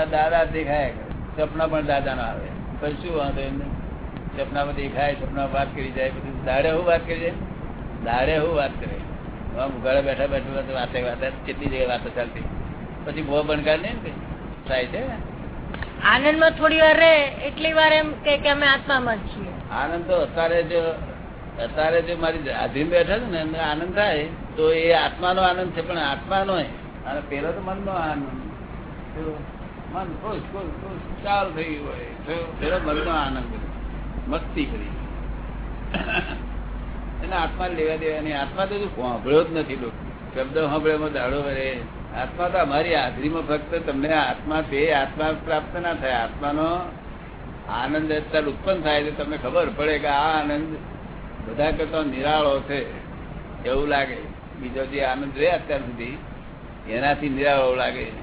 દાદા દેખાય. સપના પણ દાદા ના આવે. પણ શું વાંધો એમને? સપનામાં દેખાય સપના વાત કરી જાય બધું દાડે હું વાત કરી જાય? દાડે હું વાત કરે. આમ ઘરે બેઠા બેઠા વાતે વાતે કેટલી જગ્યાએ વાતો ચાલતી. પછી બહુ બનકાર નહીં ને થાય છે? આનંદમાં થોડી વાર રહે એટલી વાર એમ કે અમે આત્મામાં જ છીએ. આનંદ તો અત્યારે જો અત્યારે જો મારી આધીન બેઠા છે ને એમને આનંદ થાય તો એ આત્માનો આનંદ છે પણ આત્માનો અને પેલો તો મનનો આનંદ. મન ખુશ ખુશ હોય. પેલો મનનો આનંદ મસ્તી કરી. એના આત્મા લેવા દેવાની આત્મા તો સાંભળ્યો જ નથી લોકો. શબ્દ સાંભળ્યો દાડો વરે આત્મા તો અમારી હાજરીમાં ફક્ત તમને આત્મા તે આત્મા પ્રાપ્ત ના થાય. આત્માનો આનંદ અત્યારે ઉત્પન્ન થાય તો તમને ખબર પડે કે આ આનંદ બધા કરતા નિરાળો છે. એવું લાગે. બીજો જે આનંદ રહે અત્યાર સુધી, એનાથી નિરાળો લાગે.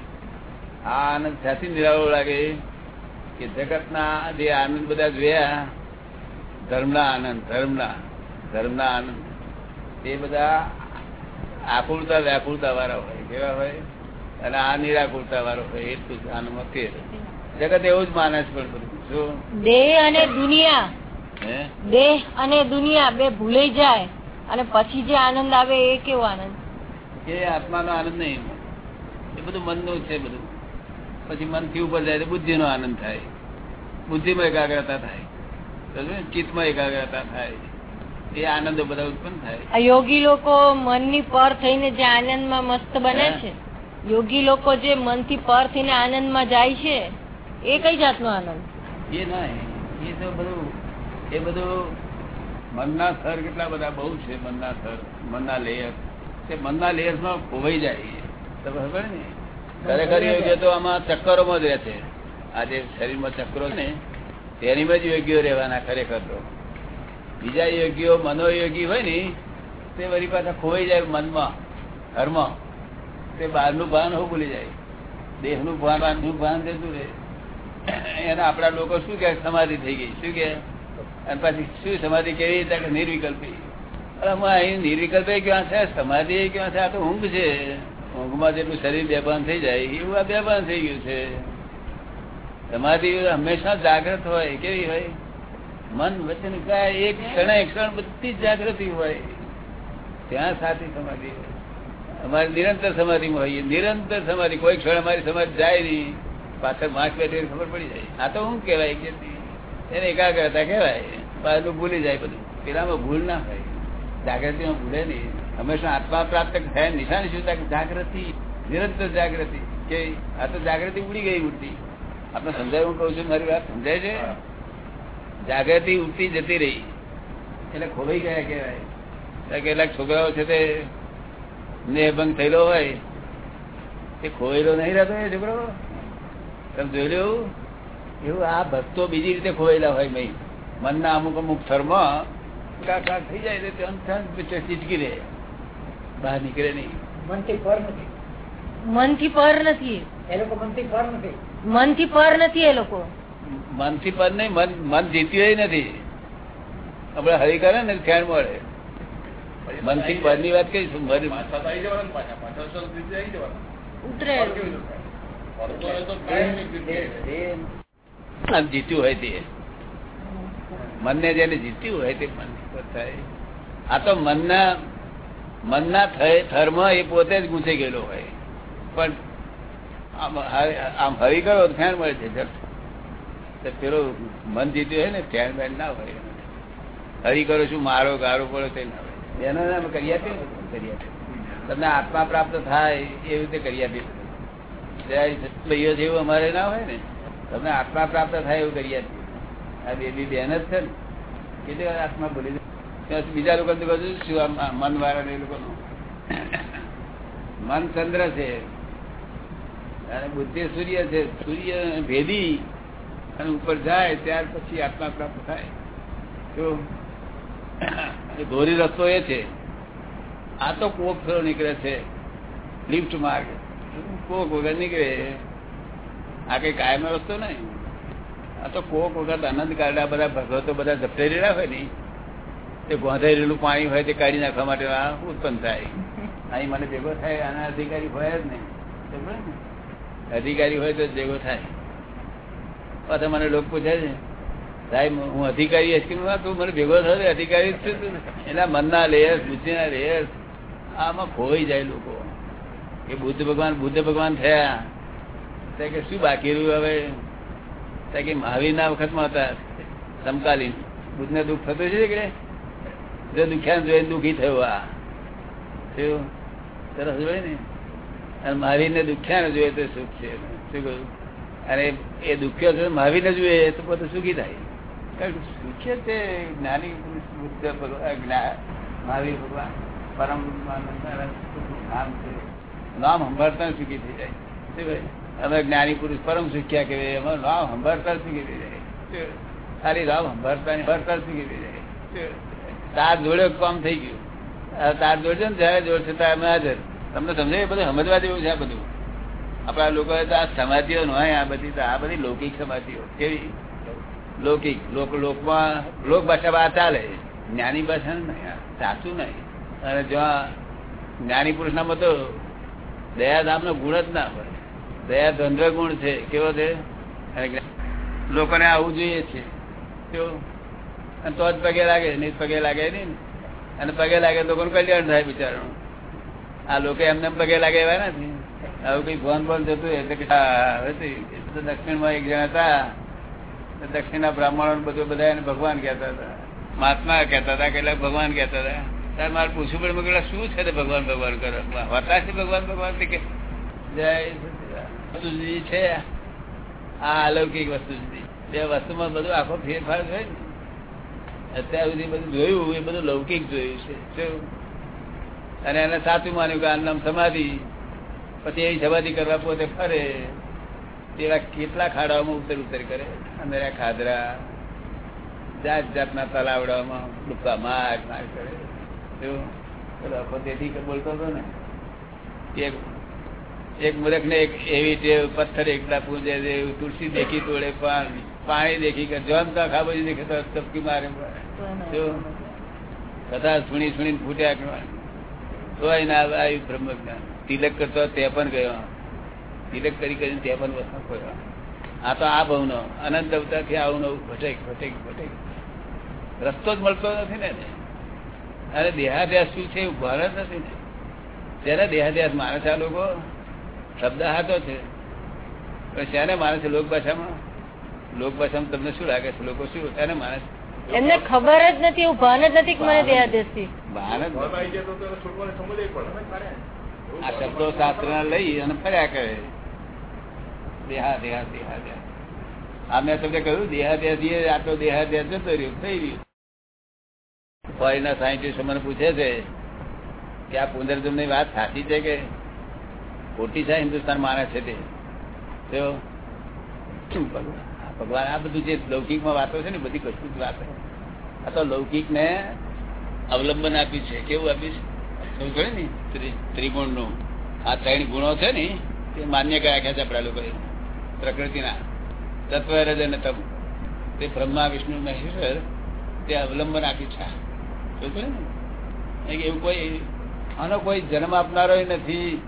આ આનંદ ત્યાંથી નિરાળો લાગે કે જગતના જે આનંદ બધા જોયા ધર્મના આનંદ ધર્મના ધર્મના આનંદ તે બધા આકુળતા વ્યાકુળતા વાળા હોય કેવા હોય? અને આ નિરાકુળતા વાળો હોય એટલું જ આનંદમાં ફેર જગત એવું જ માને છે પણ બધું. શું દેહ અને દુનિયા. હે? દેહ અને દુનિયા બે ભૂલાઈ જાય અને પછી જે આનંદ આવે એ કેવો આનંદ? એ આત્માનો આનંદ નહીં. એ બધું મનનું છે બધું. પછી મનથી ઉપર જાય તો બુદ્ધિનો આનંદ થાય. બુદ્ધિમાં એકાગ્રતા થાય. ચિત્તમાં એકાગ્રતા થાય. એ આનંદો બધા ઉત્પન્ન થાય. યોગી લોકો મનની પર થઈને જે આનંદમાં મસ્ત બને છે? યોગી લોકો જે મનથી પર થઈને આનંદમાં જાય છે એ કઈ જાતનો આનંદ? એ ના એ તો બધું એ બધું મનના સ્તર કેટલા બધા બહુ છે મનના સ્તર મનના લેયર તે મનના લેયર્સમાં ખોવાઈ જાય તમે ખબર ને? ખરેખર યોગ્ય તો આમાં ચક્કરોમાં જ રહે છે આ જે શરીરમાં ચક્કરો ને, તેનીમાં જ યોગ્ય રહેવાના ખરેખર તો. બીજા યોગીઓ મનોયોગી હોય ને, તે વળી પાછા ખોવાઈ જાય મનમાં, ઘરમાં. તે બહારનું ભાન હું ભૂલી જાય. દેહનું ભાન બહારનું ભાન જતું રહે એના આપણા લોકો શું કે સમાધિ થઈ ગઈ. શું કે અને પછી શું સમાધિ કેવી રીતે? નિર્વિકલ્પી. અરે આમાં અહીં નિર્વિકલ્પી ક્યાં છે? સમાધિ ક્યાં છે? આ તો ઊંઘ છે. ઊંઘમાં જેટલું શરીર બેભાન થઈ જાય એવું આ બેભાન થઈ ગયું છે. સમાધિ હંમેશા જાગ્રત હોય, કેવી હોય? મન વચન કાય એક ક્ષણે ક્ષણ બધી જાગૃતિ હોય. ત્યાં સાચી સમાધિ અમારી નિરંતર સમાધિમાં હોઈએ. નિરંતર સમાધિ, કોઈ ક્ષણ અમારી સમાધિ જાય નહીં. પાછળ માસ બેઠી ખબર પડી જાય. આ તો હું કહેવાય કે એને એકાગ્રતા કહેવાય. પાછું ભૂલી જાય બધું. પેલામાં ભૂલ ના હોય. જાગૃતિમાં ભૂલે નહીં. હંમેશા આત્મા પ્રાપ્ત થાય નિશાની શું જાગૃતિ નિરંતર જાગૃતિ. કે આ તો જાગૃતિ ઉડી ગઈ ઉડતી. આપણે સમજાય હું કહું છું મારી વાત સમજાય છે? જાગૃતિ ઉડતી જતી રહી. એટલે ખોવાઈ ગયા કહેવાય. કેટલાક છોકરાઓ છે તે નેહભંગ થયેલો હોય. તે ખોયેલો નહીં રહેતો એ છોકરો? તમે જોઈ લેવું એવું આ ભક્તો બીજી રીતે ખોવાયેલા હોય ભાઈ મનના અમુક અમુક થર્મ કાક થઈ જાય તો અંત ચીટકી રહે બહાર નીકળે નહીં. મનથી પર નથી. મનથી પર નથી. એ લોકો મનથી પર નથી. મનથી પર નથી એ લોકો. મનથી પર નહીં મન મન જીત્યું નથી. આપડે હરી કરે ને ખ્યાલ મળે. મનથી પરની વાત કહીશું મન ઉતરે. જીત્યું હોય તે. મનને જેને જીત્યું હોય તે મન પર થાય. આ તો મનના મનના થરમાં એ પોતે જ ગુંચી ગયેલો હોય. પણ આમ હરી ગયો ફેન મળે છે જટ. પેલો મન જીત્યું હોય ને ફેન બેન ના હોય. હરી કરો શું, મારો ગારો પડો તે ના હોય. એનો અમે કરી આપીએ કરી આપીએ તમને આત્મા પ્રાપ્ત થાય એવી રીતે કરી આપીએ ભાઈઓ જેવું અમારે ના હોય ને, તમને આત્મા પ્રાપ્ત થાય એવું કરી આપીએ આ બેબી બેન જ છે ને. કેટલી વાર આત્મા ભૂલી જાય બીજા લોકો શું મન વાળા એ લોકો મન ચંદ્ર છે. અને બુદ્ધિ સૂર્ય છે. સૂર્ય ભેદી અને ઉપર જાય, ત્યાર પછી આત્મા પ્રાપ્ત થાય. ધોરી રસ્તો એ છે. આ તો કોક ફેરો નીકળે છે. લિફ્ટ માર્ગ. કોક વગર નીકળે. આ કઈ કાયમ રસ્તો નહીં. આ તો કોક વખત આનંદ કાઢ્યા બધા ભગવતો બધા ઝપટાઈ રહ્યા હોય ને તે ગોંધાયેલું પાણી હોય તે કાઢી નાખવા માટે આ ઉત્પન્ન થાય. અહીં મને ભેગો થાય, આના અધિકારી હોય જ ને? અધિકારી હોય તો ભેગો થાય. પાછા મને લોકો પૂછે છે, સાહેબ, હું અધિકારી આઈસ્ક્રીમ તું મને ભેગો થયો અધિકારી જ છું. એના મનના લેયર્સ, બુદ્ધિના લેયર્સ. આમાં ખોઈ જાય લોકો. કે બુદ્ધ ભગવાન બુદ્ધ ભગવાન થયા. કે શું બાકી રહ્યું હવે? કે મહાવીરના વખતમાં હતા, સમકાલીન. બુદ્ધને દુઃખ થતું છે કે જો દુખ્યા જોઈએ દુઃખી થયો આ. થયું? સરસ જોઈ ને? અને મારીને દુખ્યા જોઈએ તો સુખ છે. શું કહ્યું? અને એ દુખ્યો છે મારીને જોઈએ તો બધું સુખી થાય. સુખ્ય છે જ્ઞાની બુદ્ધ ભગવાન મહાવીર ભગવાન, પરમ નામ છે. નામ સંભાળતા સુખી થઈ જાય. શું ભાઈ અમે જ્ઞાની પુરુષ પરમ સુખ્યા કહેવાય. અમે નામ સંભાળતા શીખી જાય? ખાલી રામ સંભાળતા સંભાળતા શીખી જાય? તાર જોડે કામ થઈ ગયું. તાર જોડશે ને, જયારે જોડશે ત્યારે અમે હાજર તમને સમજાય બધું? સમજવા જેવું છે આ બધું? આપણા લોકો આ સમાધિઓ ન હોય, આ બધી તો આ બધી લૌકિક સમાધિઓ. કેવી? લૌકિક. લોક, લોકમાં, લોક ભાષા બહાર ચાલે. જ્ઞાની ભાષા નહીં સાચું નહીં. અને જ્યાં જ્ઞાની પુરુષનામાં તો દયાધામનો ગુણ જ ના હોય. દયા ધંધ્ર ગુણ છે? કેવો છે લોકોને આવું જોઈએ છે. કેવું? અને તો જ પગે લાગે નહીં પગે લાગે નહીં અને પગે લાગે તો લોકોનું કલ્યાણ થાય બિચારાનું? આ લોકો એમને પગે લાગે એવા નથી. આવું કઈ ફોન ફોન જતું એટલે કે તો દક્ષિણમાં એક જણા હતા. દક્ષિણ દક્ષિણના બ્રાહ્મણો બધું બધા એને ભગવાન કહેતા હતા. મહાત્મા કહેતા હતા કેટલાક ભગવાન કહેતા હતા. ત્યારે મારે પૂછવું પડે કીધું, શું છે ભગવાન ભગવાન કરો? હોતા છે ભગવાન ભગવાન? કે જય. છે. આ અલૌકિક વસ્તુ સુધી બે વસ્તુમાં બધું આખો ફેરફાર થાય ને અત્યાર સુધી બધું જોયું, એ બધું લૌકિક જોયું છે. અને એને સાચું માન્યું કે આ નામ સમાધિ, પછી એ સમાધિ કરવા પોતે ફરે, તેવા કેટલા ખાડાઓમાં ઉતર ઉતર કરે. અંદર ખાદરા જાત જાતના તલાવડામાં ડૂબકા માર માર કરે તેથી બોલતો હતો ને એક એક મૂર્ખ ને એક એવી ટેવ પથ્થર એકલા પૂજે તુલસી દેખી તોડે પાણી પાણી દેખી કે જોન તો ખાબોજી દેખે તો ચપકી મારે. શું? કથા સુણી સુણી ફૂટ્યા કરવાની. તોય ના આવ્યું બ્રહ્મ જ્ઞાન તિલક કરતો તે પણ ગયો. તિલક કરી કરીને તે પણ વસ્તુ ખોયો આ તો આ ભવનો અનંત અવતારથી આવું નવું ભટેક ભટેક ભટેક રસ્તો જ મળતો નથી ને અરે દેહાદ્યાસ શું છે? એવું ભાન નથી ને. ત્યારે દેહાદ્યાસ માને છે આ લોકો શબ્દ હાથો છે. પણ શેને માને છે લોક ભાષામાં? લોક ભાષામાં તમને શું લાગે છે? લોકો શું એને માને છે એમને ખબર જ નથી એવું ભાન જ નથી મને દેહાદેશ ભાન જ. આ શબ્દો શાસ્ત્ર લઈ અને ફર્યા કરે. દેહા દેહા દેહા દેહા. આ મેં તમને કહ્યું દેહાદ્યાસી આ તો દેહાદ્યાસ જતો રહ્યો થઈ રહ્યું. ફોરીના સાયન્ટિસ્ટ મને પૂછે છે કે આ પુનર્જન્મની વાત સાચી છે કે ખોટી છે હિન્દુસ્તાન માને છે તે. ભગવાન, આ બધું જે લૌકિકમાં વાતો છે ને બધી કશું જ વાતો આ તો લૌકિક ને અવલંબન આપ્યું છે. કેવું આપ્યું છે? ને, ત્રિ- ત્રિગુણનું આ ત્રણ ગુણો છે ને તે માન્ય કર્યા છે આપડા લોકો પ્રકૃતિના. તત્વ હૃદય ને તમ તે બ્રહ્મા, વિષ્ણુ, મહેશ્વર, તે અવલંબન આપ્યું છે. ને? એવું કોઈ, આનો કોઈ જન્મ આપનારો નથી.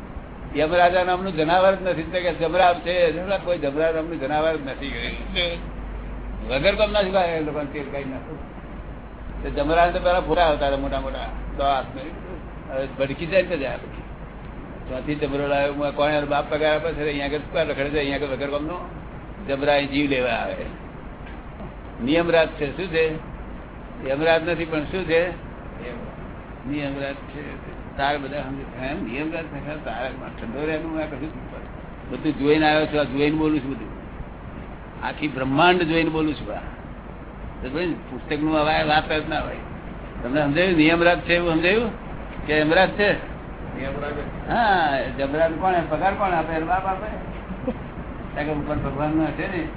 યમરાજા નામનું જનાવર જ નથી. કે જમરાવ છે. કોઈ જમરા નામનું જનાવર જ નથી વગર કામ ના શીખાય એ લોકોને તેલ કઈ નાખું. જમરા તો પેલા ફોટા આવતા મોટા મોટા. તો હાથમાં હવે ભડકી જાય ને જાય ત્યાંથી જમરો લાવ્યો કોણ બાપ પગાર આપે છે અહીંયા આગળ શું રખડે છે અહીંયા આગળ વગર કોમનો. જમરા જીવ લેવા આવે. નિયમરાજ છે. શું છે? યમરાજ નથી પણ શું છે? નિયમરાજ છે. તાર બધા સમજે એમ નિયમરાજ છે? ખરા, તારે ઠંડો રહેવાનું આ કશું બધું જોઈને આવ્યો છું આ જોઈને બોલું છું બધું. આખી બ્રહ્માંડ જોઈને બોલું છું આ. તો પુસ્તકનું હવે વાત જ ના હોય. તમને સમજાયું? નિયમરાજ છે એવું સમજાયું? કે યમરાજ છે? હા જબરાજ કોણ પગાર કોણ? આપે બાપ આપે. કારણ કે ઉપર ભગવાન નો છે ને.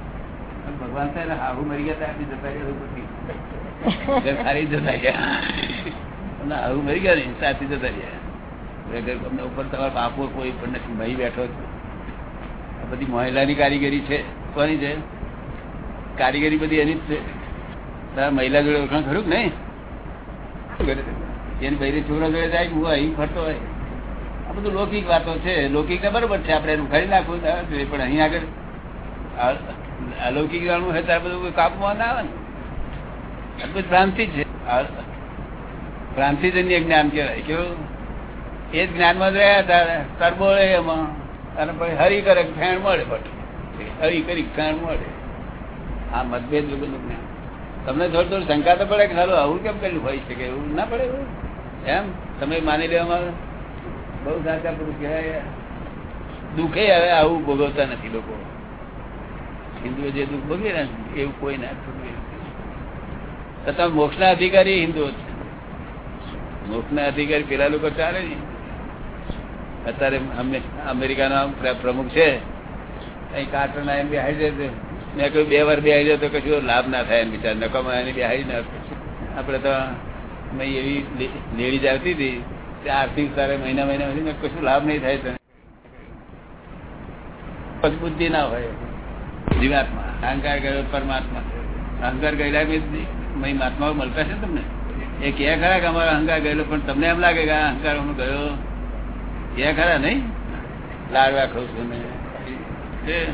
ભગવાન થાય હારું મરી ગયા ત્યાં જતા ગયા ઉપરથી. ઘર જતા ગયા તમને હાહુ મરી ગયા ને ત્યારથી જતા રહ્યા અમને ઉપર તમારે બાપો કોઈ પણ નથી, ભાઈ બેઠો આ બધી મહિલાની કારીગરી છે. કોની છે? કારીગરી બધી એની જ છે. તારા મહિલા જોડે ઓળખાણ ખરું નહીં? એની બહેરી છોકરા જોડે જાય હું અહીં ફરતો હોય? આ બધું લૌકિક વાતો છે. લૌકિક ને બરોબર છે. આપણે એનું ખરી નાખવું ના જોઈએ પણ અહીં આગળ અલૌકિક જાણવું હોય ત્યારે બધું કાપમાં ના આવે ને. બધું ભ્રાંતિ છે. આ ભ્રાંતિજન્ય જ્ઞાન કહેવાય. કેવું? એ જ જ્ઞાનમાં જ રહ્યા હતા તરબોળે એમાં. અને પછી હરી કરે ફેણ મળે પછી. હરી કરી ફેણ મળે. આ મતભેદ બધું જ્ઞાન. તમને થોડી થોડી શંકા તો પડે કે ચાલો આવું કેમ કર્યું હોય શકે એવું ના પડે એમ? તમે માની લેવામાં બહુ સાચા પૂરું કહેવાય. દુઃખે હવે આવું ભોગવતા નથી લોકો. હિન્દુઓ જે દુઃખ ભોગવે ને, એવું કોઈ ના ભોગવે. તો તમે મોક્ષના અધિકારી હિન્દુઓ છે. મોક્ષના અધિકારી પેલા લોકો ચાલે ને અત્યારે અમેરિકા નો પ્ર- પ્રમુખ છે. અહીં કાર્ટન એમ બેહાડી દે. મેં કહ્યું, બે વાર બેહાડી દે તો કશું લાભ ના થાય એમ બિચાર નકામાં એને બેહાડી ના આપડે તો મેં એવી લેડી આવતી હતી તે આર્થિક તારે મહિના મહિના સુધી કશું લાભ નહીં થાય તને. પછી બુદ્ધિ ના હોય. જીવાત્મા. અહંકાર ગયો પરમાત્મા. અહંકાર ગયેલા મહાત્માઓ મળતા છે તમને? એ કે ખરા કે અમારો અહંકાર ગયેલો પણ તમને એમ લાગે કે આ અહંકાર હું ગયો? કે ખરા નહીં? લાડવા ખાઉં છું ને.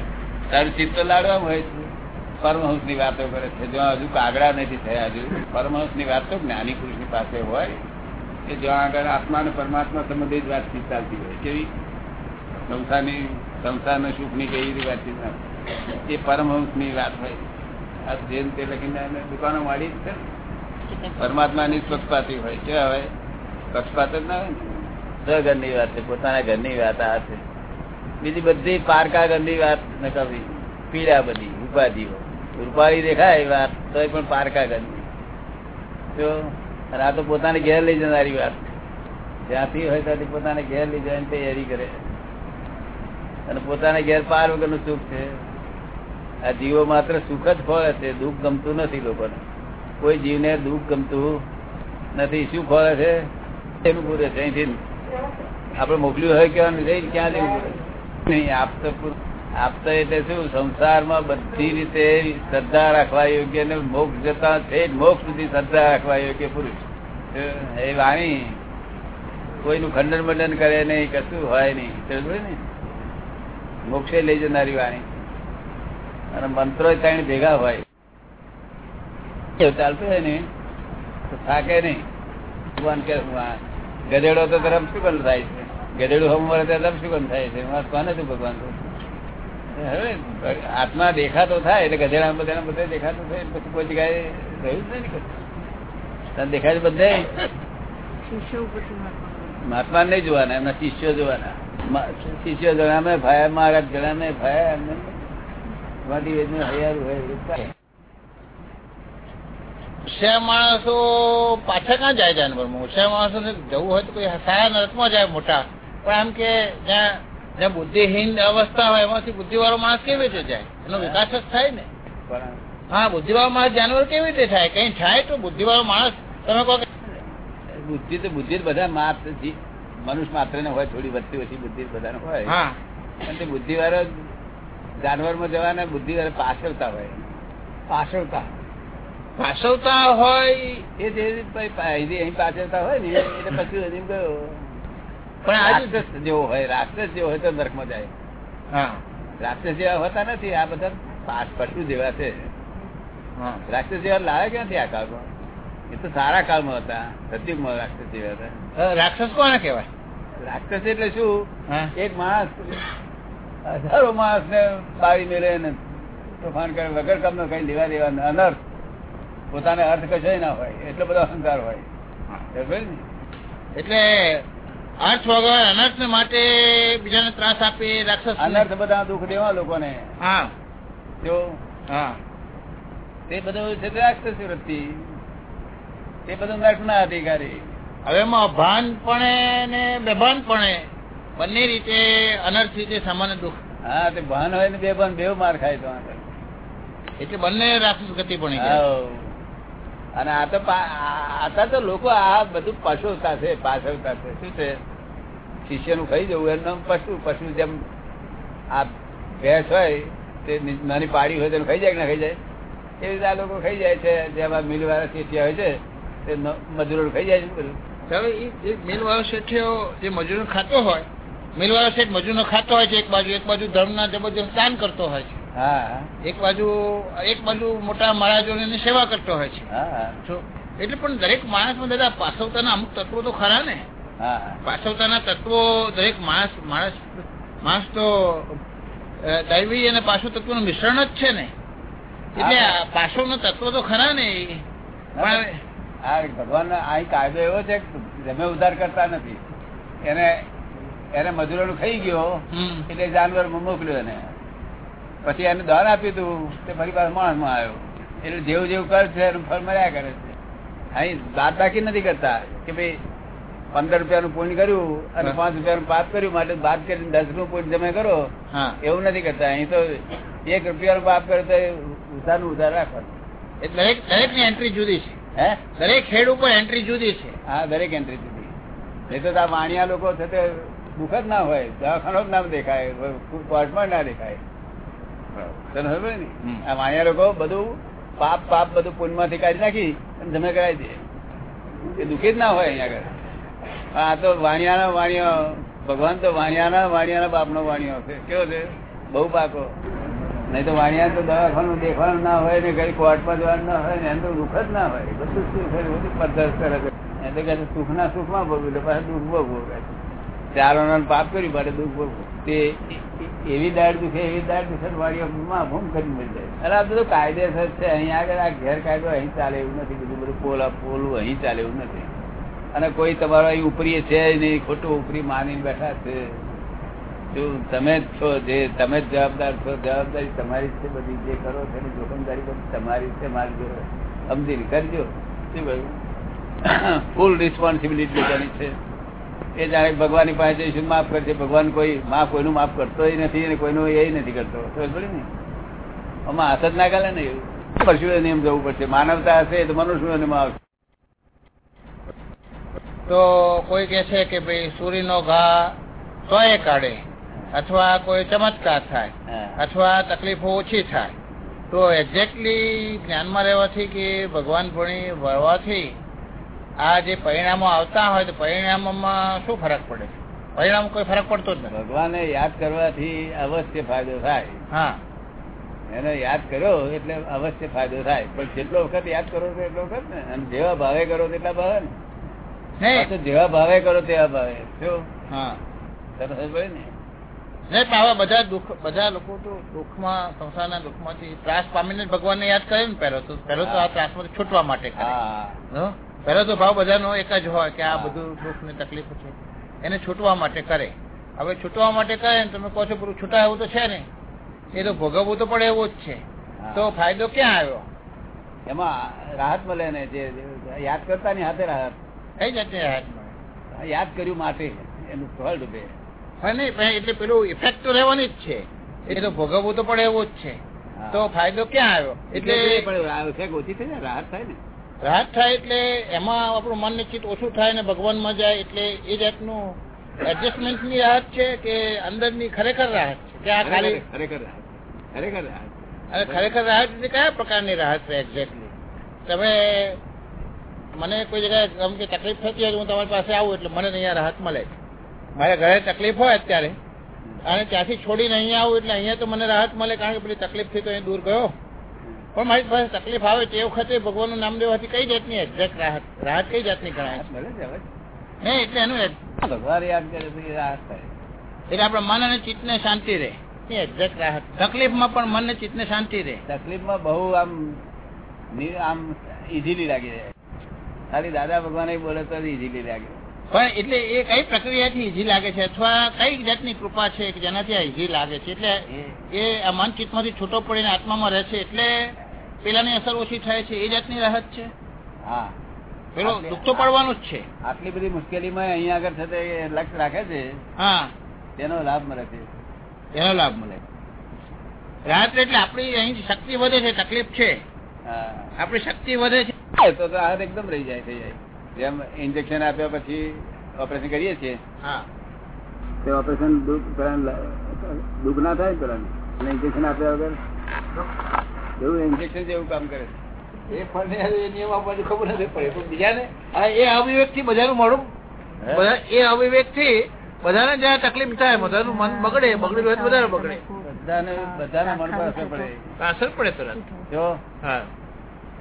તારું ચિત્ત લાડવા હોય છે. પરમહંસની વાતો કરે છે. જો હજુ કાગડા નથી થયા હજુ. પરમહંસની વાતો જ્ઞાની પુરુષની પાસે હોય કે જ્યાં આગળ આત્મા અને પરમાત્મા સંબંધિત વાતચીત ચાલતી હોય. કેવી? સંસારની સંસારના સુખની કેવી રીતે વાતચીત ના એ પરમહંસની વાત હોય. આ જેમ તે લખીને દુકાનો વાળી જ છે પરમાત્મા ની પક્ષપાતી હોય કેવા હોય પક્ષપાત જ ના હોય ને. ઘરની વાત છે પોતાના ઘરની વાત આ છે. બીજી બધી પારકા ગંદી વાત ન પીડા બધી ઉપાધિઓ. રૂપાળી દેખાય વાત તો પણ પારકા ગંદી જો અને આ તો પોતાને ઘેર લઈ જનારી વાત જ્યાંથી હોય ત્યાંથી પોતાને ઘેર લઈ જવાની તૈયારી કરે. અને પોતાને ઘેર પાર વગરનું સુખ છે. આ જીવો માત્ર સુખ જ ફળે છે દુઃખ ગમતું નથી લોકોને. કોઈ જીવને દુઃખ ગમતું નથી. શું ખોરે છે? એનું પૂરે છે? અહીંથી આપણે મોકલ્યું હોય કેવાનું છે ક્યાં જવું નહીં આપતા આપતા એટલે શું? સંસારમાં બધી રીતે શ્રદ્ધા રાખવા યોગ્ય ને મોક્ષ જતા છે મોક્ષ સુધી શ્રદ્ધા રાખવા યોગ્ય પુરુષ. એ વાણી કોઈનું ખંડન મંડન કરે નહીં, કશું હોય નહીં. ને? મોક્ષે લઈ જનારી વાણી. અને મંત્રો ત્રણ ભેગા હોય. ચાલતું હોય ને તો થાકે નહીં. ભગવાન કે ગધેડો તો ધર્મ શું બંધ થાય છે. ગધેડું હમ મળે ધર્મ શું બંધ થાય છે. એમાં કોને તું? ભગવાન હવે આત્મા દેખાતો થાય એટલે ગધેડા બધા બધા દેખાતો થાય પછી કોઈ જગ્યાએ રહ્યું જ નહીં તને દેખાય છે બધે? મહાત્મા. નહીં જોવાના એમના શિષ્યો જોવાના. શિષ્યો જોવાના અમે ભાયા મહારાજ ઘણા ને ભાયા એમને હૈયારું હોય. હોશિયાર માણસો પાછા ક્યાં જાય જાનવરમાં? હોશિયાર માણસો જવું હોય તો કોઈ સારા નરકમાં જાય મોટા. પણ આમ કે જ્યાં જ્યાં બુદ્ધિહીન અવસ્થા હોય એમાંથી બુદ્ધિવાળો માણસ કેવી રીતે જાય? એનો વિકાસ જ થાય ને. હા બુદ્ધિવાળો માણસ જાનવર કેવી રીતે થાય? કઈ થાય તો બુદ્ધિવાળો માણસ. તમે કહો બુદ્ધિ તો બુદ્ધિ બધા માત્ર મનુષ્ય માત્ર ને હોય થોડી વધતી ઓછી બુદ્ધિ બધાને હોય. અને તે બુદ્ધિ જાનવરમાં જાનવરમાં જવાના બુદ્ધિ પાછળતા હોય. પાછળતા. ભાષવતા હોય એ જે અહીં પાછળતા હોય ને એટલે પછી હજી ગયો પણ રાક્ષસ જેવો હોય રાક્ષસ જેવો હોય તો નરકમાં જાય. હા. રાક્ષસ જેવા હોતા નથી આ બધા પાસ- પશુ જેવા છે. રાક્ષસ જેવા લાવે ક્યાંથી આ કાળમાં? એ તો સારા કાળમાં હતા સતયુગમાં રાક્ષસ જેવા હતા. રાક્ષસ કોને કહેવાય? રાક્ષસ એટલે શું? એક માણસ હજારો માણસ ને બાવી મેળે તોફાન કરે વગર કામનો કઈ લેવા દેવા અનર્થ. પોતાને અર્થ કશો ના હોય એટલો બધો અહંકાર હોય? એટલે અર્થ વગર અનર્થ માટે બીજાને ત્રાસ આપે રાક્ષસ અનર્થ બધા દુઃખ દેવા લોકોને. હા. જો હા. તે બધું છે રાક્ષસ વૃત્તિ. તે બધું નર્કના અધિકારી. હવે એમાં અભાનપણે ને બેભાનપણે બંને રીતે અનર્થ રીતે સામાન્ય દુઃખ. હા તે ભાન હોય ને બે બેવ માર ખાય તો આગળ. એટલે બંને રાક્ષસ ગતિ પણ. અને આ તો આતા તો લોકો આ બધું પશુતા છે પાછળતા છે શું છે? શિષ્યનું ખાઈ જવું એનું નામ પશુ પશુ જેમ આ ભેંસ હોય, તે નાની પાડી હોય, તેને ખાઈ જાય કે ના ખાઈ જાય? એવી રીતે આ લોકો ખાઈ જાય છે જેમાં આ મિલ શેઠિયા હોય છે, તે મજૂરો ખાઈ જાય છે બધું. એ જે મિલ વાળો શેઠિયો જે મજૂરો ખાતો હોય, મિલવાળો શેઠ મજૂરનો ખાતો હોય છે, એક બાજુ એક બાજુ ધર્મના જબરજસ્ત દાન કરતો હોય છે. હા. એક બાજુ એક બાજુ મોટા મહારાજોની સેવા કરતો હોય છે. એટલે પણ દરેક માણસમાં દાદા પાછવતાના અમુક તત્વો તો ખરા ને. પાછવતાના તત્વો દરેક માણસ માણસ માણસ તો દૈવી અને પાછું તત્વનું મિશ્રણ જ છે ને. એટલે પાછળનો તત્વો તો ખરા ને. આ ભગવાન અહીં કાયદો એવો છે કે જમે ઉધાર કરતા નથી. એને એને મજૂરો ખાઈ ગયો. એટલે જાનવર મોકલ્યો એને. પછી એને દાન આપ્યું હતું તે ફરી પાછો માણસમાં આવ્યો. એટલે જેવું જેવું કર છે એનું ફળ મળ્યા કરે છે. અહીં બાદ બાકી નથી કરતા કે ભાઈ પંદર રૂપિયાનું પુણ્ય કર્યું અને પાંચ રૂપિયાનું પાપ કર્યું માટે બાદ કરીને દસનું પુણ્ય તમે કરો. એવું નથી કરતા. અહીં તો એક રૂપિયાનું પાપ કરે તો ઉધારનું ઉધાર રાખવાનું. દરેક દરેકની એન્ટ્રી જુદી છે. હે? દરેક ખેડ ઉપર એન્ટ્રી જુદી છે. હા દરેક એન્ટ્રી જુદી. નહીં તો આ વાણિયા લોકો છે તે દુઃખ જ ના હોય. દવાખાનો જ ના દેખાય. કોર્ટમાં ના દેખાય. તને ખબર ને આ વાણિયા લોકો બધું પાપ પાપ બધું પુણ્યમાંથી કાઢી નાખી અને જમે કરાવી દે. એ દુઃખી જ ના હોય અહીંયા આગળ. આ તો વાણિયાનો વાણિયો ભગવાન તો વાણિયાના વાણિયાના બાપનો વાણિયો છે. કેવો છે? બહુ પાકો. નહીં તો વાણિયા તો દવાખાનું દેખવાનું ના હોય ને કઈ કોર્ટમાં જવાનું ના હોય ને એમ તો દુઃખ જ ના હોય. બધું સુખ હોય બધું પદ્ધત કરે છે. એમ તો કહે છે સુખના સુખમાં ભોગવું એટલે પાછું દુઃખ ભોગવું. કહે છે પાપ કર્યું માટે દુઃખ ભોગવું. તે એવી દાળ દુખે, એવી દાળ દુખે વાળી ભૂમ કરી મળી જાય. અરે આ બધું કાયદેસર છે. અહીં આગળ આ ગેરકાયદો અહીં ચાલે એવું નથી. બધું બધું પોલ પોલું અહીં ચાલે એવું નથી. અને કોઈ તમારો અહીં ઉપરી છે નહીં, ખોટું ઉપરી માની બેઠા છે. જો તમે જ છો, જે તમે જ જવાબદાર છો, જવાબદારી તમારી છે બધી. જે કરો છો એની જોખમદારી બધી તમારી છે, મારી જોડે. સમજીને કરજો. શું કહ્યું? ફૂલ રિસ્પોન્સિબિલિટી લેવાની છે. એ જાણે ભગવાનની પાસે જઈશું માફ કરશે? ભગવાન કોઈ માફ કોઈનું માફ કરતો નથી અને કોઈનું એ નથી કરતો. ખબર ને? આમાં હાથ જ ના ગાલે ને પરશુએ નિયમ જવું પડશે? માનવતા હશે તો મનુષ્ય આવશે. તો કોઈ કે છે કે ભાઈ સૂર્યનો ઘા તોય કાઢે અથવા કોઈ ચમત્કાર થાય. અથવા તકલીફો ઓછી થાય. તો એક્ઝેક્ટલી જ્ઞાનમાં રહેવાથી કે ભગવાન ભણી વળવાથી આ જે પરિણામો આવતા હોય તો પરિણામોમાં શું ફરક પડે? પરિણામ કોઈ ફરક પડતો જ નથી. ભગવાન યાદ કરવાથી અવશ્ય ફાયદો થાય. હા. એને યાદ કર્યો એટલે અવશ્ય ફાયદો થાય. પણ જેટલો વખત યાદ કરો છો એટલો વખત ને. અને જેવા ભાવે કરો તેટલા ભાવે ને. જેવા ભાવે કરો તેવા ભાવે. શું? હા. સરસ ભાઈ પડે ને? નહીં પણ આવા બધા દુઃખ બધા લોકો તો દુઃખમાં સંસારના દુઃખમાંથી ત્રાસ પામીને ભગવાનને યાદ કરે ને પહેલો તો. પહેલો તો આ ત્રાસમાંથી છૂટવા માટે કરે. પહેલો તો ભાવ બધાનો એક જ હોય કે આ બધું દુઃખ ને તકલીફ છે. એને છૂટવા માટે કરે. હવે છૂટવા માટે કરે ને તમે કહો છો પૂરું છૂટા એવું તો છે ને. એ તો ભોગવવું તો પડે એવું જ છે. તો ફાયદો ક્યાં આવ્યો? એમાં રાહત મળે ને જે જે યાદ કરતા ની હાથે રાહત. કઈ જાતે રાહત મળે? યાદ કર્યું માટે એનું ફળ ડૂબે હા નહીં એટલે પેલું ઇફેક્ટ તો રહેવાની જ છે. એ તો ભોગવવું તો પડે એવું જ છે. તો ફાયદો ક્યાં આવ્યો? એટલે પણ ઓછી થઈ જાય રાહત થાય ને. રાહત થાય એટલે એમાં આપણું મન નિશ્ચિત ઓછું થાય ને ભગવાનમાં જાય એટલે એ જાતનું એડજસ્ટમેન્ટની રાહત છે કે અંદરની ખરેખર રાહત છે? કે આ ખાલી ખરેખર રાહત. ખરેખર રાહત. અરે ખરેખર રાહત એટલે કયા પ્રકારની રાહત છે એક્ઝેક્ટલી તમે મને કોઈ જગ્યાએ કે તકલીફ થતી હોય હું તમારી પાસે આવું એટલે મને અહીંયા રાહત મળે છે. મારા ઘરે તકલીફ હોય અત્યારે. અને ત્યાંથી છોડીને અહીંયા આવું એટલે અહીંયા તો મને રાહત મળે કારણ કે પેલી તકલીફથી તો અહીં દૂર ગયો. પણ મારી પાસે તકલીફ આવે તે વખતે ભગવાનનું નામ લેવાથી કઈ જાતની એક્ઝેક્ટ રાહત? રાહત કઈ જાતની ગણાય નહીં એટલે એનું ભગવાન યાદ કરે રાહત થાય. એટલે આપણા મન અને ચિત્તને શાંતિ રહે. એક્ઝેક્ટ રાહત. તકલીફમાં પણ મન ને ચિત્તને શાંતિ રહે. તકલીફમાં બહુ આમ આમ ઇઝીલી લાગી જાય. ખાલી દાદા ભગવાન બોલે તો ઇઝીલી લાગે. પણ એટલે એ કઈ પ્રક્રિયાથી ઈઝી લાગે છે અથવા કઈ જાતની કૃપા છે કે જેનાથી આ ઈઝી લાગે છે? એટલે એ આ મન ચિત્તમાંથી છૂટો પડીને આત્મામાં રહે છે એટલે પેલાની અસર ઓછી થાય છે એ જાતની રાહત છે? હા. પેલો દુઃખ તો પડવાનું જ છે. આટલી બધી મુશ્કેલીમાં અહીંયા આગળ થતા એ લક્ષ રાખે છે? હા. તેનો લાભ મળે છે. એનો લાભ મળે. રાહત એટલે આપણી અહીં શક્તિ વધે છે તકલીફ છે. આપણી શક્તિ વધે છે. તો રાહત એકદમ રહી જાય થઈ જાય. જેમ ઇન્જેક્શન આપ્યા પછી ઓપરેશન કરીએ છીએ? હા. તે ઓપરેશન દુઃખ ના થાય પેલા અને ઇન્જેક્શન આપ્યા વગર? એવું ઇન્જેક્શન જેવું કામ કરે છે. એ એ નિયમ આપવાની ખબર નથી પડે. પણ બીજાને એ અવિવેકથી બધાનું મોડું. એ અવિવેકથી બધાને જ્યાં તકલીફ થાય બધાનું મન બગડે બગડેલું હોય વધારે બગડે. બધાને બધાના મન પર અસર પડે. અસર પડે તરત. જો હા.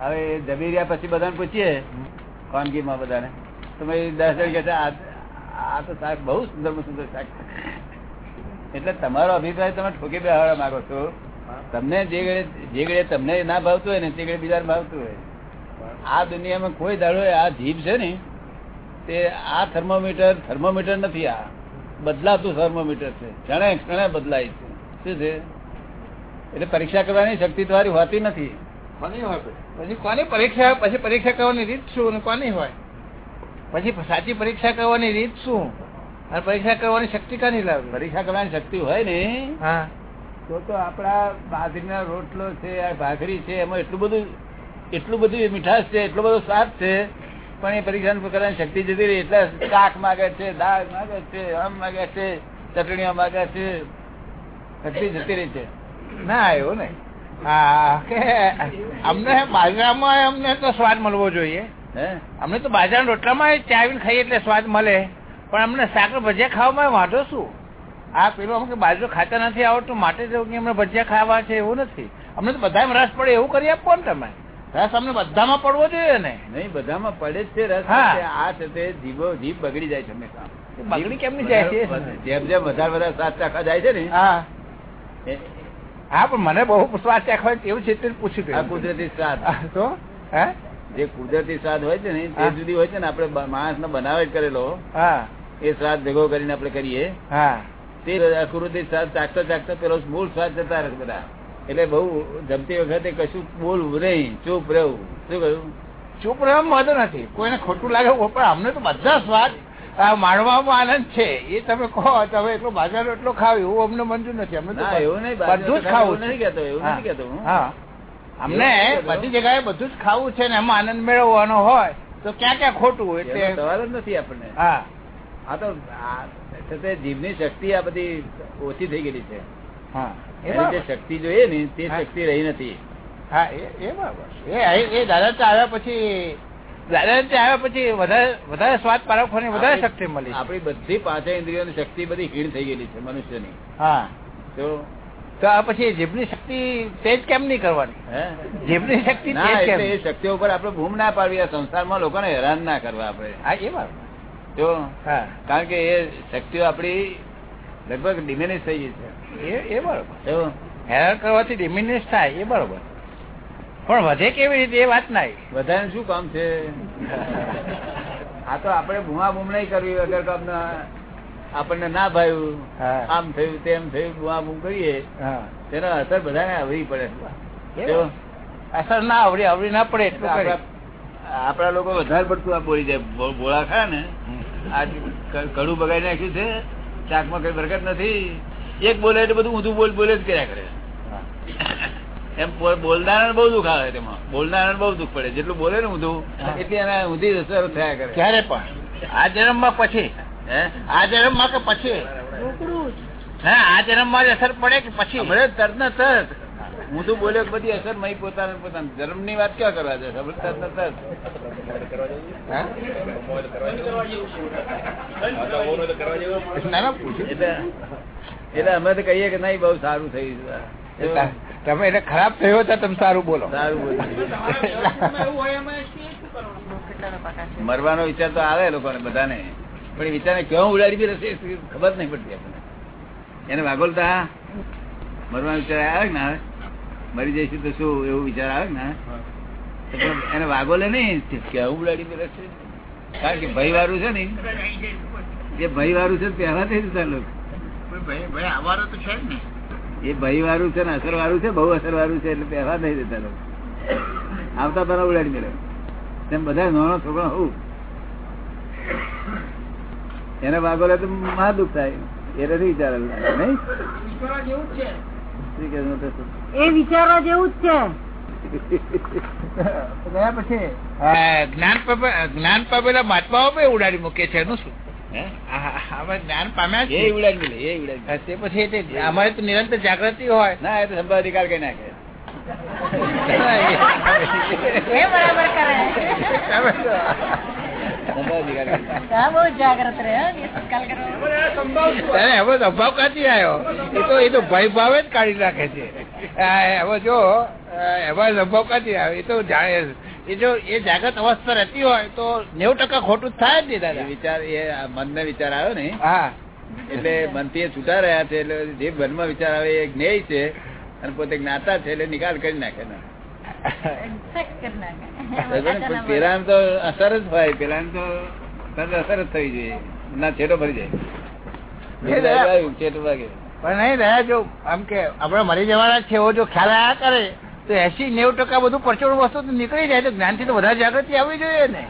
હવે જમી રહ્યા પછી બધાને પૂછીએ ખાનગીમાં બધાને. તમે દસ જણ કે આ તો શાક બહુ સુંદર સુંદર શાક. એટલે તમારો અભિપ્રાય તમે ઠોકી બેહાડવા માંગો છો. તમને જે ઘડે જે ઘડે તમને ના ભાવતું હોય ને, તે ઘડે બીજાને ભાવતું હોય. આ દુનિયામાં કોઈ દાડો આ જીભ છે ને, તે આ થર્મોમીટર થર્મોમીટર નથી આ. બદલાતું થર્મોમીટર છે. ક્ષણે ક્ષણે બદલાય છે. શું છે? એટલે પરીક્ષા કરવાની શક્તિ તમારી હોતી નથી. કોની હોય પછી? કોની પરીક્ષા પછી પરીક્ષા કરવાની રીત શું અને કોની હોય? પછી સાચી પરીક્ષા કરવાની રીત શું? અને પરીક્ષા કરવાની શક્તિ કાની લાવે પરીક્ષા કરવાની શક્તિ હોય ને હા. તો તો આપણા બાજરીના રોટલો છે આ ભાખરી છે એમાં એટલું બધું એટલું બધું મીઠાશ છે એટલો બધો સ્વાદ છે પણ એ પરીક્ષા કરવાની શક્તિ જતી રહી. એટલે શાક માગે છે દાળ માગે છે આમ માગે છે ચટણીઓ માગે છે શક્તિ જતી રહી છે. ના એવું હા કે અમને બાજરામાં અમને તો સ્વાદ મળવો જોઈએ. હે? અમને તો બાજરાના રોટલામાં ચા આવીને ખાઈએ એટલે સ્વાદ મળે. પણ અમને શાક ભજીયા ખાવામાં વાંધો શું? આ પેલું અમને બાજરો ખાતા નથી આવડતું માટે જ કે અમને ભજીયા ખાવા છે એવું નથી. અમને તો બધામાં રસ પડે એવું કરી આપો ને તમે. રસ અમને બધામાં પડવો જોઈએ ને. નહીં બધામાં પડે જ છે રસ હા. આ છે જીભો જીભ બગડી જાય છે હંમેશા. બગડી કેમ નહીં જાય છે? જેમ જેમ વધારે વધારે સાત ચાખા જાય છે ને હા પણ મને બહુ સ્વાદ ચાખવા એવું છે તે પૂછ્યું આ કુદરતી શ્વાસ તો હે? જે કુદરતી સ્વાદ હોય છે ને તે જુદી હોય છે ને આપણે માણસ નો બનાવે કરેલો. હા. એ સ્વાદ ભેગો કરીને આપણે કરીએ. હા. તે અકૃતિ સ્વાદ ચાકતો ચાકતો પેલો મૂળ સ્વાદ જતા રહે બધા. એટલે બહુ જમતી વખતે કશું બોલવું નહીં ચૂપ રહેવું. શું કહ્યું? ચૂપ રહેવા વાંધો નથી. કોઈને ખોટું લાગે પણ અમને તો બધા સ્વાદ આ માણવામાં આનંદ છે એ તમે કહો તમે એટલો બાજારો એટલો ખાવ એવું અમને મંજૂર નથી. અમે તો એવું નહીં બધું જ ખાવું નથી કેતો એવું. નથી કેતો હા. અમને. બધી જગ્યાએ બધું જ ખાવું છે ને એમાં આનંદ મેળવવાનો હોય તો ક્યાં ક્યાં ખોટું એટલે સવાલ જ નથી આપણને. હા. આ તો તે જીભની શક્તિ આ બધી ઓછી થઈ ગયેલી છે. હા. જે શક્તિ જોઈએ ને તે શક્તિ રહી નથી. હા એ બરાબર એ એ દાદા આવ્યા પછી દાદા ત્યાં આવ્યા પછી વધારે વધારે સ્વાદ પારખવાની વધારે શક્તિ મળી. આપણી બધી પાંચે ઇન્દ્રિયોની શક્તિ બધી હીણ થઈ ગયેલી છે મનુષ્યની. હા. તો તો આ પછી જીભની શક્તિ તેજ કેમ નહીં કરવાની? હે? જીભની શક્તિ એ શક્તિઓ ઉપર આપણે ભૂમ ના પાડવી આ સંસારમાં લોકોને હેરાન ના કરવા આપણે. હા એ વાત. જો હા. કારણ કે એ શક્તિઓ આપણી લગભગ ડિમેનિશ થઈ ગઈ છે. એ એ બરોબર. હેરાન કરવાથી ડિમિનિશ થાય એ બરોબર. પણ વધે કેવી રીતે એ વાત નહીં વધારે શું કામ છે? આ તો આપણે ભૂમા બૂમ નહીં કરવી વગર કામ આપણને ના ભાવ્યું આમ થયું તેમ થયું ભૂમા બૂમ કરીએ તેનો અસર બધાને આવરી પડે. અસર ના આવડી આવડી ના પડે એટલું આપણા લોકો વધારે પડતું આ બોલી જાય. બોળા ખા ને? આ કડું બગાડી નાખ્યું છે શાકમાં કઈ બરકત નથી. એક બોલે એટલે બધું ઊંધું બોલ બોલે જ કર્યા કરે. એમ બોલ- બહુ દુઃખ આવે તેમાં. બોલનારાને બહુ દુઃખ પડે. જેટલું બોલે ને ઊંધું હા. એટલી એના ઊંધી અસર થયા કરે. ક્યારે પણ. આ જન્મમાં પછી. હે? આ જન્મમાં કે પછી? હા? આ જન્મમાં અસર પડે કે પછી? ભલે તરત ને તરત ઊંધું બોલ્યો બધી અસર મય પોતાને પોતાની. ધર્મની વાત ક્યાં કરવા છે ખબર તરત ને તરત ના ના એટલે એટલે અમે તો કહીએ કે નહીં બહુ સારું થયું. તા- તમે એટલે ખરાબ થયો તો તમે સારું બોલો. મરવાનો વિચાર તો આવે લોકોને બધાને. પણ એ વિચારને ક્યાં ઉડાડી બી રહેશે ખબર નહીં પડતી આપણને. એને વાગોલતા મરવાનો વિચાર આવે કે ના મરી જઈશું તો શું એવું વિચાર આવે કે ના એને વાગોલે નહીં. ક્યાં ઉડાડી બી રહેશે કારણ કે ભય વાળું છે ને એ. ભય વાળું છે પહેલા થઈ જતા લોકો. ભાઈ આવારો તો છે જ ને. એ ભય વાળું છે ને અસર વાળું છે બહુ અસર વાળું છે એટલે પહેલા નહીં દેતા લોકો. આવતા પેલા ઉડાડી મેળવે. તેમ બધા નાનો છોકરો હું? એને વાગોલે તો મહા દુઃખ થાય. એ નથી વિચાર નહીં? એ વિચારવા જેવું જ છે. જ્ઞાન પામે જ્ઞાન પામેલા મહાત્માઓ ઉડાડી મૂકે છે એનું શું? જ્ઞાન પામ્યા એ ઉડાડી એ તે પછી અમારે તો નિરંતર જાગૃતિ હોય. ના એ તો કઈ નાખે. સંભાવ શું ત્યારે હવે તો અભાવ ક્યાંથી આવ્યો? એ તો એ તો ભય ભાવે જ કાઢી નાખે છે. એવો હવે જો એવા અભાવ ક્યાંથી આવ્યો? એ તો જાણે એ જો એ જાગૃત અવસ્થા રહેતી હોય તો નેવું ટકા ખોટું થાય જ નહીં દાદા. વિચાર એ મનને વિચાર આવ્યો ને. હા. એટલે મનથી એ છૂટા રહ્યા છે એટલે જે મનમાં વિચાર આવે એ જ્ઞેય છે અને પોતે જ્ઞાતા છે એટલે નિકાલ કરી નાખે ને. પેલા તો અસર જ હોય પેલા તો અસર જ થઈ જોઈએ. ના છેટો ભરી જાય. છેટો વાગે. પણ નહીં રહ્યા જો આમ કે આપણે મરી જવાના છે એવો જો ખ્યાલ આયા કરે તો એસી નેવું ટકા બધું પરચોડ વસ્તુ નીકળી જાય તો જ્ઞાનથી તો વધારે જાગૃતિ આવવી જોઈએ ને.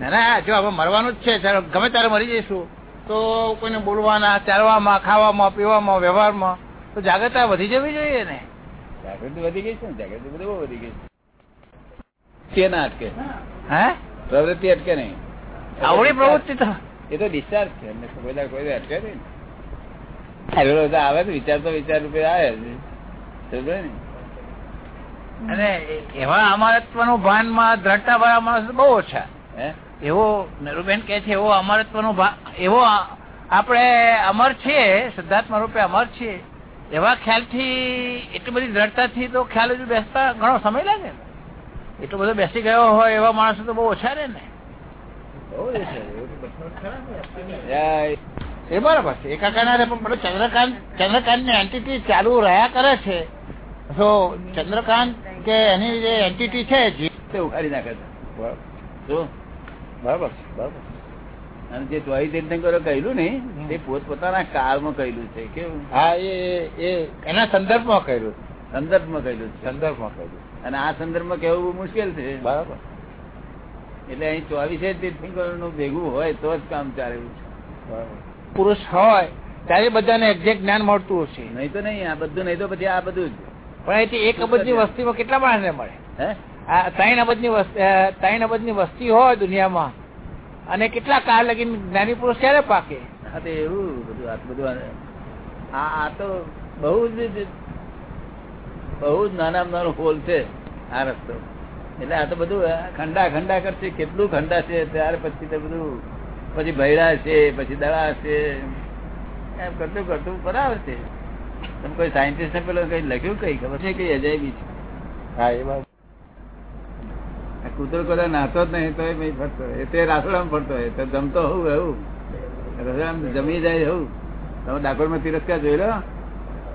ના ના જો આપણે મરવાનું જ છે ગમે ત્યારે મરી જઈશું. તો કોઈને બોલવાના ચાલવામાં ખાવામાં પીવામાં વ્યવહારમાં તો જાગૃતતા વધી જવી જોઈએ ને. જાગૃતિ વધી ગઈ છે ને? જાગૃતિ બધું બહુ વધી ગઈ છે. તે ના અટકે? હે? પ્રવૃત્તિ અટકે નહીં. આવડી પ્રવૃત્તિ તો. એ તો ડિસ્ચાર્જ છે. એમને કોઈ કોઈ અટકે નહીં. આવે તો વિચાર તો વિચાર રૂપે આવે. ને? અને એવા અમારત્વનું ભાનમાં દ્રઢતા વાળા માણસ બહુ ઓછા. એવો નરુબેન કે છે એવો અમરત્વનું ભા- એવો આપણે અમર છીએ સિદ્ધાર્થમાં રૂપે અમર છીએ. એવા ખ્યાલથી એટલી બધી દ્રઢતાથી તો ખ્યાલ હજુ બેસતા ઘણો સમય લાગે ને. એટલો બધો બેસી ગયો હોય એવા માણસો તો બહુ ઓછા રહે ને. એ ને. બરાબર છે. એકાકાર ના પણ ચંદ્રકાંત ચંદ્રકાંતની એન્ટિટી ચાલુ રહ્યા કરે છે. તો ચંદ્રકાંત કે એની જે એન્ટિટી છે જી- તે ઉખાડી નાખે છે. બરાબર. શું? બરાબર છે, બરાબર. અને જે ચોવીસ તીર્થંકરો કહેલું ને તે પોતપોતાના કાળમાં કહ્યું છે કેવું હા એ એ એના સંદર્ભમાં કર્યું સંદર્ભમાં કહ્યું છે. સંદર્ભમાં કહેલું અને આ સંદર્ભમાં કહેવું મુશ્કેલ છે. બરાબર. એટલે અહીં ચોવીસે તીર્થંકરોનું ભેગું હોય તો જ કામ ચાલે. છે બરાબર. પુરુષ હોય ત્યારે બધાને એક્ઝેક્ટ જ્ઞાન મળતું હશે. નહીં તો નહીં આ બધું નહીં તો પછી આ બધું જ. પણ અહીંથી એક અબજની વસ્તીમાં કેટલા માણસને મળે? ત્રણ અબજની ત્રણ અબજની વસ્તી હોય દુનિયામાં અને કેટલા કાળ લગી જ્ઞાની પુરુષ ક્યારે પાકે? એવું બધું આ બધું આ આ તો બહુ જ બહુ જ નાના નાનો હોલ છે આ રસ્તો. એટલે આ તો બધું ખંડા ખંડા કરશે કેટલું ખંડા છે ત્યાર પછી તો બધું પછી ભૈડા છે પછી દળા છે એમ કરતું કરતું બરાબર છે. તમે કોઈ સાયન્ટિસ્ટ પેલો કઈ લખ્યું કઈ? ખબર છે કઈ અજાયબી છે? હા એ વાત. કૂતરો કદાચ નાતો જ નહીં તો એ ભાઈ ફરતો એ તે રાસોડામાં ફરતો હોય તો જમતો હોઉં એવું. રસોડામાં જમી જાય એવું. તમે ડાકોરમાં તિરસ્કાર જોઈ લો.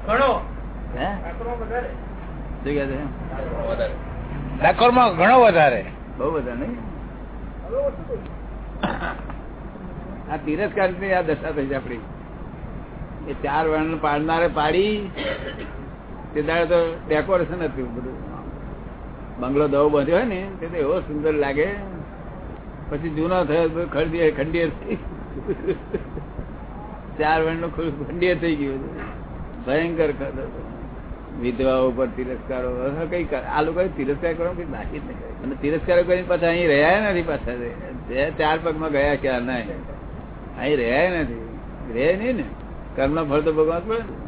ઘણો. હે? શું કહે છે? ડાકોરમાં ઘણો વધારે. બહુ વધારે નહીં? આ તિરસ્કારની આ દશા થઈ છે આપડી એ ચાર વર્ણ પાડનારે પાડી, તે દાડે તો ડેકોરેશન હતું બધું. બંગલો દવ બાંધ્યો હોય ને, તે એવો સુંદર લાગે. પછી જૂનો થયો ખંડીય થઈ ચાર વર્ણનું ખંડીએ થઈ ગયું ભયંકર વિધવા ઉપર પર તિરસ્કારો કઈ આ લોકો તિરસ્કાર કરો કઈ બાકી જ નહીં અને તિરસ્કારો કરી પાછા અહીં રહ્યા નથી પાછા. ચાર પગમાં ગયા ક્યાં નહીં. અહીં રહ્યા નથી. રહે નહીં ને. કર્મ ફળ તો ભગવાન પડે ને?